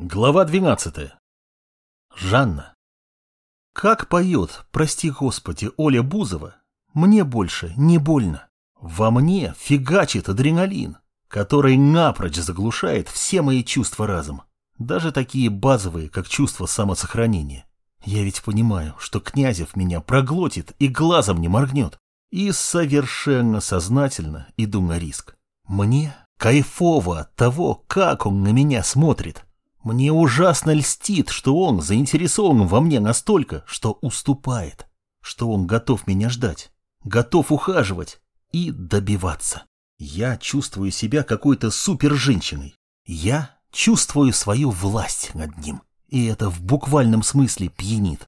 Глава 12. Жанна. Как поет, прости господи, Оля Бузова, мне больше не больно. Во мне фигачит адреналин, который напрочь заглушает все мои чувства разом, даже такие базовые, как чувство самосохранения. Я ведь понимаю, что Князев меня проглотит и глазом не моргнет, и совершенно сознательно иду на риск. Мне кайфово от того, как он на меня смотрит. Мне ужасно льстит, что он заинтересован во мне настолько, что уступает, что он готов меня ждать, готов ухаживать и добиваться. Я чувствую себя какой-то супер-женщиной. Я чувствую свою власть над ним, и это в буквальном смысле пьянит.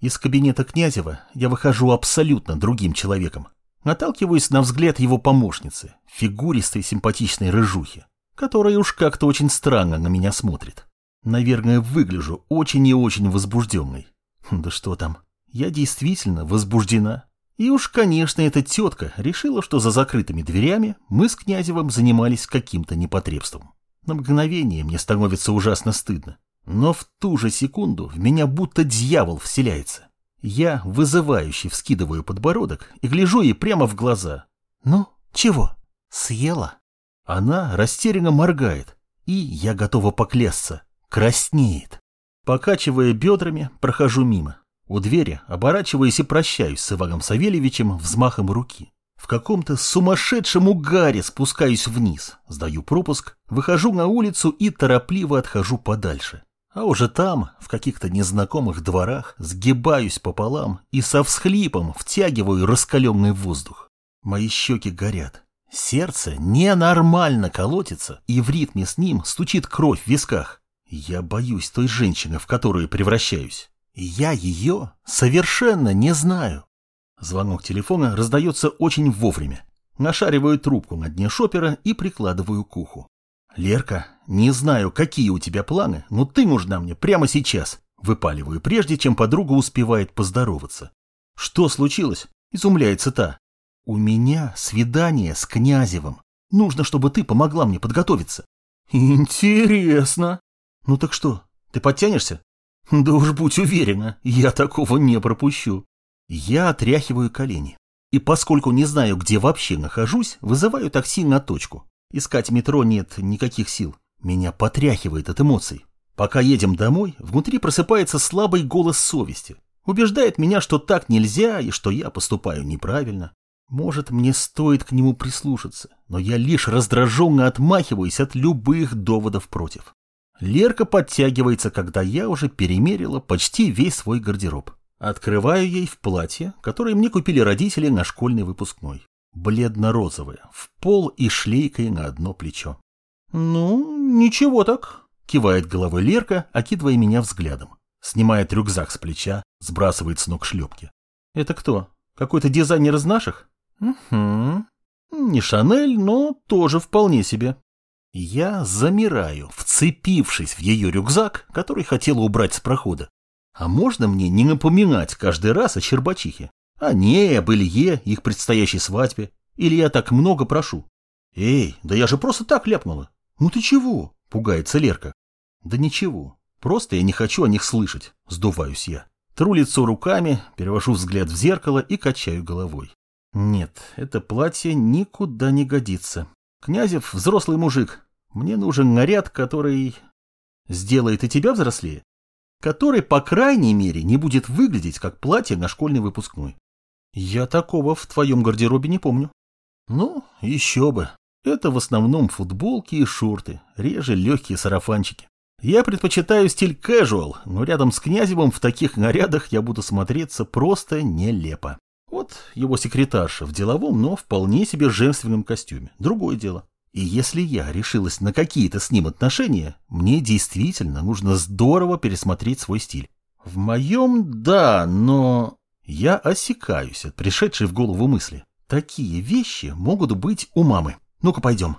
Из кабинета Князева я выхожу абсолютно другим человеком. Наталкиваюсь на взгляд его помощницы, фигуристой симпатичной рыжухи, которая уж как-то очень странно на меня смотрит. Наверное, выгляжу очень и очень возбужденной. Хм, да что там, я действительно возбуждена. И уж, конечно, эта тетка решила, что за закрытыми дверями мы с Князевым занимались каким-то непотребством. На мгновение мне становится ужасно стыдно. Но в ту же секунду в меня будто дьявол вселяется. Я вызывающе вскидываю подбородок и гляжу ей прямо в глаза. «Ну, чего? Съела?» Она растерянно моргает, и я готова поклясться. Краснеет. Покачивая бедрами, прохожу мимо. У двери оборачиваюсь и прощаюсь с Иваном Савельевичем взмахом руки. В каком-то сумасшедшем угаре спускаюсь вниз, сдаю пропуск, выхожу на улицу и торопливо отхожу подальше. А уже там, в каких-то незнакомых дворах, сгибаюсь пополам и со всхлипом втягиваю раскаленный воздух. Мои щеки горят. Сердце ненормально колотится, и в ритме с ним стучит кровь в висках. Я боюсь той женщины, в которую превращаюсь. Я ее совершенно не знаю. Звонок телефона раздается очень вовремя. Нашариваю трубку на дне шопера и прикладываю к уху. «Лерка, не знаю, какие у тебя планы, но ты нужна мне прямо сейчас», выпаливаю, прежде чем подруга успевает поздороваться. «Что случилось?» – изумляется та. «У меня свидание с Князевым. Нужно, чтобы ты помогла мне подготовиться». «Интересно», «Ну так что, ты подтянешься?» «Да уж будь уверена, я такого не пропущу». Я отряхиваю колени. И поскольку не знаю, где вообще нахожусь, вызываю такси на точку. Искать метро нет никаких сил. Меня потряхивает от эмоций. Пока едем домой, внутри просыпается слабый голос совести. Убеждает меня, что так нельзя и что я поступаю неправильно. Может, мне стоит к нему прислушаться, но я лишь раздраженно отмахиваюсь от любых доводов против. Лерка подтягивается, когда я уже перемерила почти весь свой гардероб. Открываю ей в платье, которое мне купили родители на школьный выпускной. Бледно-розовое, в пол и шлейкой на одно плечо. «Ну, ничего так», — кивает головой Лерка, окидывая меня взглядом. Снимает рюкзак с плеча, сбрасывает с ног шлепки. «Это кто? Какой-то дизайнер из наших?» «Угу. Не Шанель, но тоже вполне себе. Я замираю, вцепившись в ее рюкзак, который хотела убрать с прохода. А можно мне не напоминать каждый раз о Щербачихе? О ней, об Илье, их предстоящей свадьбе? Или я так много прошу? Эй, да я же просто так ляпнула. Ну ты чего? Пугается Лерка. Да ничего, просто я не хочу о них слышать, сдуваюсь я. Тру лицо руками, перевожу взгляд в зеркало и качаю головой. Нет, это платье никуда не годится. Князев взрослый мужик, мне нужен наряд, который сделает и тебя взрослее, который, по крайней мере, не будет выглядеть как платье на школьный выпускной. Я такого в твоем гардеробе не помню. Ну, еще бы. Это в основном футболки и шорты, реже легкие сарафанчики. Я предпочитаю стиль casual, но рядом с Князевым в таких нарядах я буду смотреться просто нелепо. Вот его секретарша в деловом, но вполне себе женственном костюме. Другое дело. И если я решилась на какие-то с ним отношения, мне действительно нужно здорово пересмотреть свой стиль. В моем – да, но... Я осекаюсь от пришедшей в голову мысли. Такие вещи могут быть у мамы. Ну-ка, пойдем.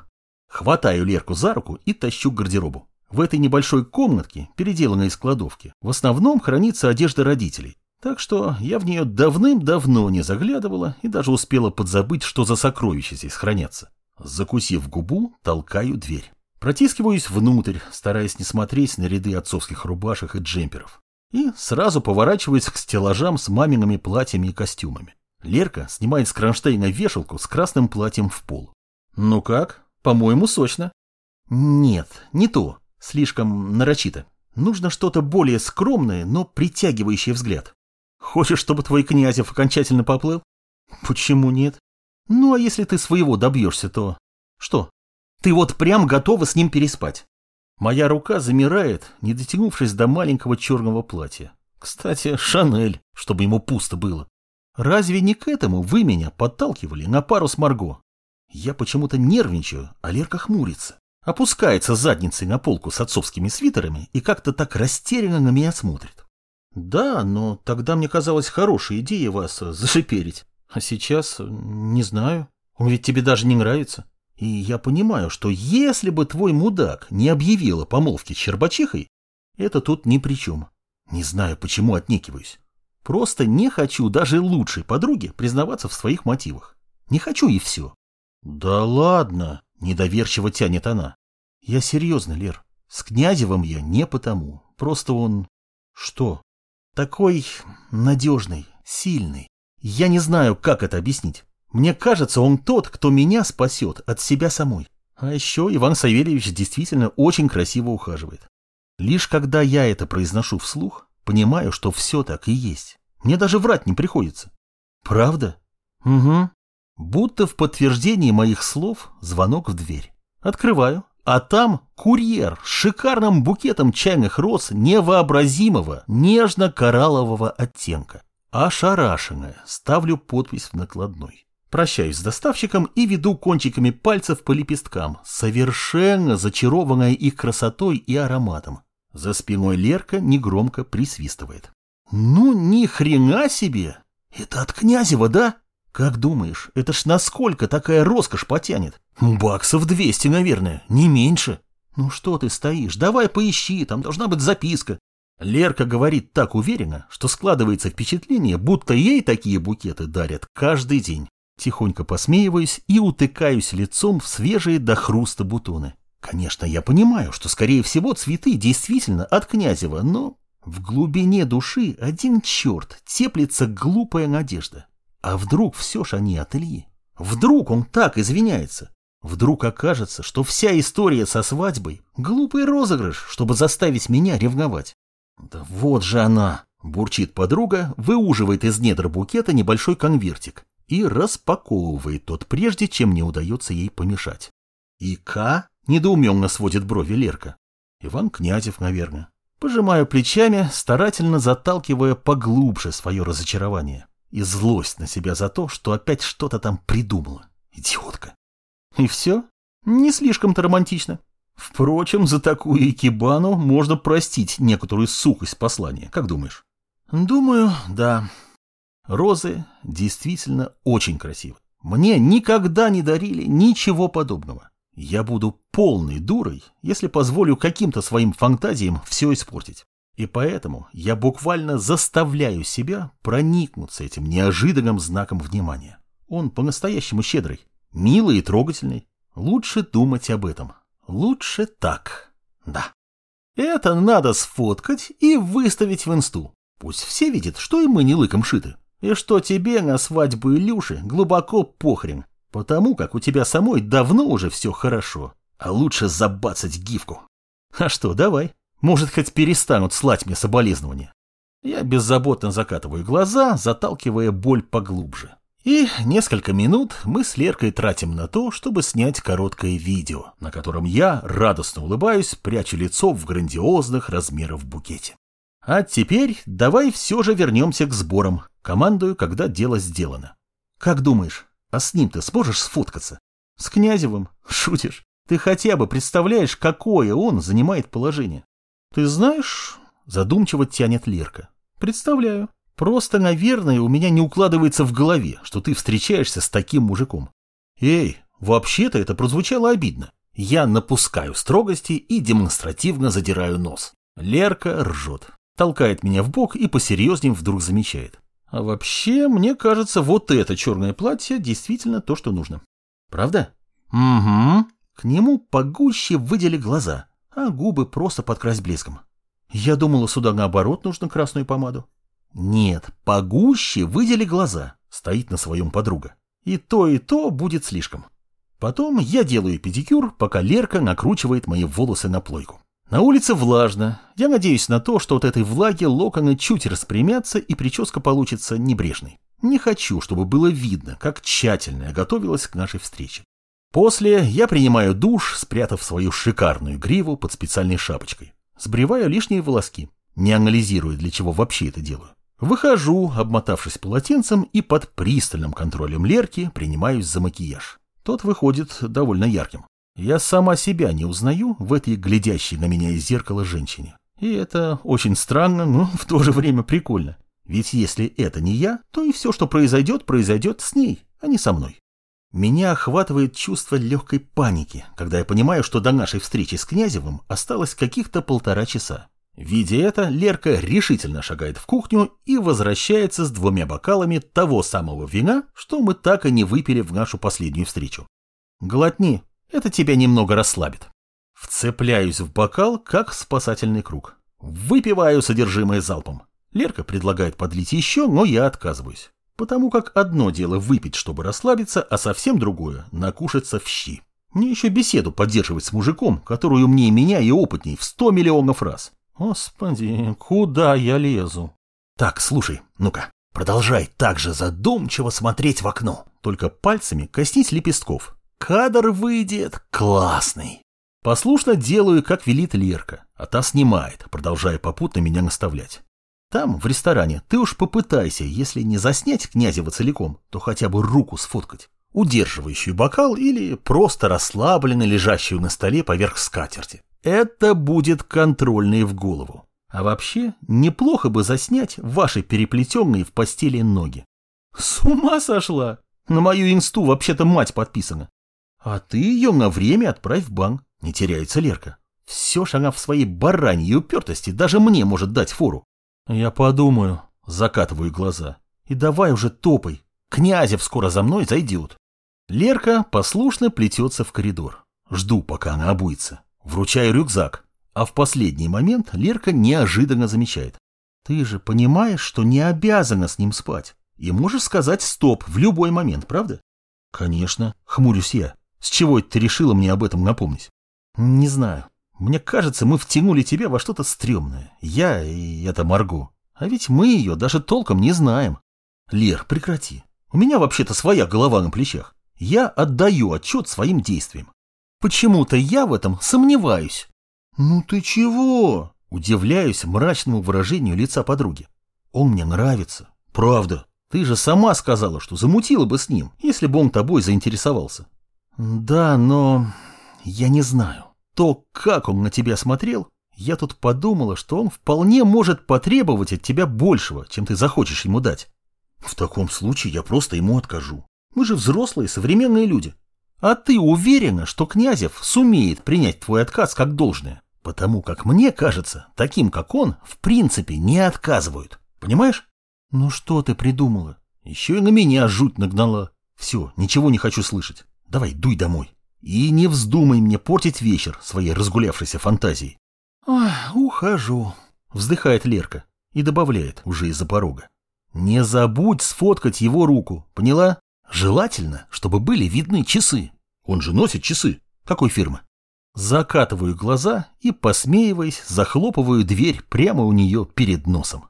Хватаю Лерку за руку и тащу к гардеробу. В этой небольшой комнатке, переделанной из кладовки, в основном хранится одежда родителей. Так что я в нее давным-давно не заглядывала и даже успела подзабыть, что за сокровища здесь хранятся. Закусив губу, толкаю дверь. Протискиваюсь внутрь, стараясь не смотреть на ряды отцовских рубашек и джемперов. И сразу поворачиваюсь к стеллажам с мамиными платьями и костюмами. Лерка снимает с кронштейна вешалку с красным платьем в пол. Ну как? По-моему, сочно. Нет, не то. Слишком нарочито. Нужно что-то более скромное, но притягивающее взгляд. Хочешь, чтобы твой князев окончательно поплыл? Почему нет? Ну, а если ты своего добьешься, то... Что? Ты вот прям готова с ним переспать. Моя рука замирает, не дотянувшись до маленького черного платья. Кстати, Шанель, чтобы ему пусто было. Разве не к этому вы меня подталкивали на пару с Марго? Я почему-то нервничаю, а Лерка хмурится. Опускается задницей на полку с отцовскими свитерами и как-то так растерянно на меня смотрит. Да, но тогда мне казалось хорошей идеей вас зашиперить. А сейчас не знаю. Он ведь тебе даже не нравится. И я понимаю, что если бы твой мудак не объявил о помолвке с Щербачихой, это тут ни при чем. Не знаю, почему отнекиваюсь. Просто не хочу даже лучшей подруге признаваться в своих мотивах. Не хочу и все. Да ладно, недоверчиво тянет она. Я серьезно, Лер. С Князевым я не потому. Просто он... Что? Такой надежный, сильный. Я не знаю, как это объяснить. Мне кажется, он тот, кто меня спасет от себя самой. А еще Иван Савельевич действительно очень красиво ухаживает. Лишь когда я это произношу вслух, понимаю, что все так и есть. Мне даже врать не приходится. Правда? Угу. Будто в подтверждении моих слов звонок в дверь. Открываю, а там курьер с шикарным букетом чайных роз невообразимого нежно-кораллового оттенка. Ошарашенная, ставлю подпись в накладной. Прощаюсь с доставщиком и веду кончиками пальцев по лепесткам, совершенно зачарованная их красотой и ароматом. За спиной Лерка негромко присвистывает. «Ну, ни хрена себе! Это от Князева, да? Как думаешь, это ж насколько такая роскошь потянет? Баксов двести, наверное, не меньше. Ну что ты стоишь, давай поищи, там должна быть записка. Лерка говорит так уверенно, что складывается впечатление, будто ей такие букеты дарят каждый день. Тихонько посмеиваюсь и утыкаюсь лицом в свежие до хруста бутоны. Конечно, я понимаю, что, скорее всего, цветы действительно от Князева, но в глубине души один черт теплится глупая надежда. А вдруг все ж они от Ильи? Вдруг он так извиняется? Вдруг окажется, что вся история со свадьбой – глупый розыгрыш, чтобы заставить меня ревновать? Да вот же она, бурчит подруга, выуживает из недр букета небольшой конвертик и распаковывает тот, прежде чем мне удается ей помешать. «Ика?» – недоуменно сводит брови Лерка. «Иван Князев, наверное». Пожимаю плечами, старательно заталкивая поглубже свое разочарование и злость на себя за то, что опять что-то там придумала. Идиотка. И все? Не слишком-то романтично. Впрочем, за такую икебану можно простить некоторую сухость послания, как думаешь? Думаю, да. Розы действительно очень красивы. Мне никогда не дарили ничего подобного. Я буду полной дурой, если позволю каким-то своим фантазиям все испортить. И поэтому я буквально заставляю себя проникнуться этим неожиданным знаком внимания. Он по-настоящему щедрый, милый и трогательный. Лучше думать об этом. Лучше так. Да. Это надо сфоткать и выставить в инсту. Пусть все видят, что и мы не лыком шиты. И что тебе на свадьбу Илюши глубоко похрен, потому как у тебя самой давно уже все хорошо. А лучше забацать гифку. А что, давай. Может, хоть перестанут слать мне соболезнования. Я беззаботно закатываю глаза, заталкивая боль поглубже. И несколько минут мы с Леркой тратим на то, чтобы снять короткое видео, на котором я радостно улыбаюсь, прячу лицо в грандиозных размерах букете. А теперь давай все же вернемся к сборам. Командую, когда дело сделано. Как думаешь, а с ним ты сможешь сфоткаться? С Князевым? Шутишь? Ты хотя бы представляешь, какое он занимает положение? Ты знаешь, задумчиво тянет Лерка. Представляю. Просто, наверное, у меня не укладывается в голове, что ты встречаешься с таким мужиком. Эй, вообще-то это прозвучало обидно. Я напускаю строгости и демонстративно задираю нос. Лерка ржет, толкает меня в бок и посерьезнее вдруг замечает. А вообще, мне кажется, вот это черное платье действительно то, что нужно. Правда? Угу. К нему погуще выдели глаза, а губы просто подкрась блеском. Я думала, сюда наоборот нужно красную помаду. Нет, погуще выдели глаза, стоит на своем подруга. И то, и то будет слишком. Потом я делаю педикюр, пока Лерка накручивает мои волосы на плойку. На улице влажно. Я надеюсь на то, что от этой влаги локоны чуть распрямятся и прическа получится небрежной. Не хочу, чтобы было видно, как тщательно я готовилась к нашей встрече. После я принимаю душ, спрятав свою шикарную гриву под специальной шапочкой. Сбриваю лишние волоски, не анализируя, для чего вообще это делаю. Выхожу, обмотавшись полотенцем, и под пристальным контролем Лерки принимаюсь за макияж. Тот выходит довольно ярким. Я сама себя не узнаю в этой глядящей на меня из зеркала женщине. И это очень странно, но в то же время прикольно. Ведь если это не я, то и все, что произойдет, произойдет с ней, а не со мной. Меня охватывает чувство легкой паники, когда я понимаю, что до нашей встречи с Князевым осталось каких-то полтора часа. Видя это, Лерка решительно шагает в кухню и возвращается с двумя бокалами того самого вина, что мы так и не выпили в нашу последнюю встречу. Глотни, это тебя немного расслабит. Вцепляюсь в бокал, как спасательный круг. Выпиваю содержимое залпом. Лерка предлагает подлить еще, но я отказываюсь. Потому как одно дело выпить, чтобы расслабиться, а совсем другое – накушаться в щи. Мне еще беседу поддерживать с мужиком, который умнее меня и опытней в сто миллионов раз. Господи, куда я лезу? Так, слушай, ну-ка, продолжай так же задумчиво смотреть в окно. Только пальцами коснись лепестков. Кадр выйдет классный. Послушно делаю, как велит Лерка, а та снимает, продолжая попутно меня наставлять. Там, в ресторане, ты уж попытайся, если не заснять Князева целиком, то хотя бы руку сфоткать, удерживающую бокал или просто расслабленно лежащую на столе поверх скатерти. Это будет контрольный в голову. А вообще, неплохо бы заснять ваши переплетенные в постели ноги. С ума сошла! На мою инсту вообще-то мать подписана. А ты ее на время отправь в банк. Не теряется Лерка. Все ж она в своей бараньей упертости даже мне может дать фору. Я подумаю, закатываю глаза. И давай уже топай. Князев скоро за мной зайдет. Лерка послушно плетется в коридор. Жду, пока она обуется. Вручаю рюкзак. А в последний момент Лерка неожиданно замечает. Ты же понимаешь, что не обязана с ним спать. И можешь сказать «стоп» в любой момент, правда? Конечно, хмурюсь я. С чего ты решила мне об этом напомнить? Не знаю. Мне кажется, мы втянули тебя во что-то стрёмное. Я и это Марго. А ведь мы ее даже толком не знаем. Лер, прекрати. У меня вообще-то своя голова на плечах. Я отдаю отчет своим действиям. Почему-то я в этом сомневаюсь. Ну ты чего? Удивляюсь мрачному выражению лица подруги. Он мне нравится. Правда. Ты же сама сказала, что замутила бы с ним, если бы он тобой заинтересовался. Да, но я не знаю то, как он на тебя смотрел, я тут подумала, что он вполне может потребовать от тебя большего, чем ты захочешь ему дать. В таком случае я просто ему откажу. Мы же взрослые, современные люди. А ты уверена, что Князев сумеет принять твой отказ как должное? Потому как мне кажется, таким как он, в принципе, не отказывают. Понимаешь? Ну что ты придумала? Еще и на меня жуть нагнала. Все, ничего не хочу слышать. Давай, дуй домой. И не вздумай мне портить вечер своей разгулявшейся фантазией. Ой, ухожу, вздыхает Лерка и добавляет уже из-за порога. Не забудь сфоткать его руку, поняла? Желательно, чтобы были видны часы. Он же носит часы. Какой фирмы? Закатываю глаза и, посмеиваясь, захлопываю дверь прямо у нее перед носом.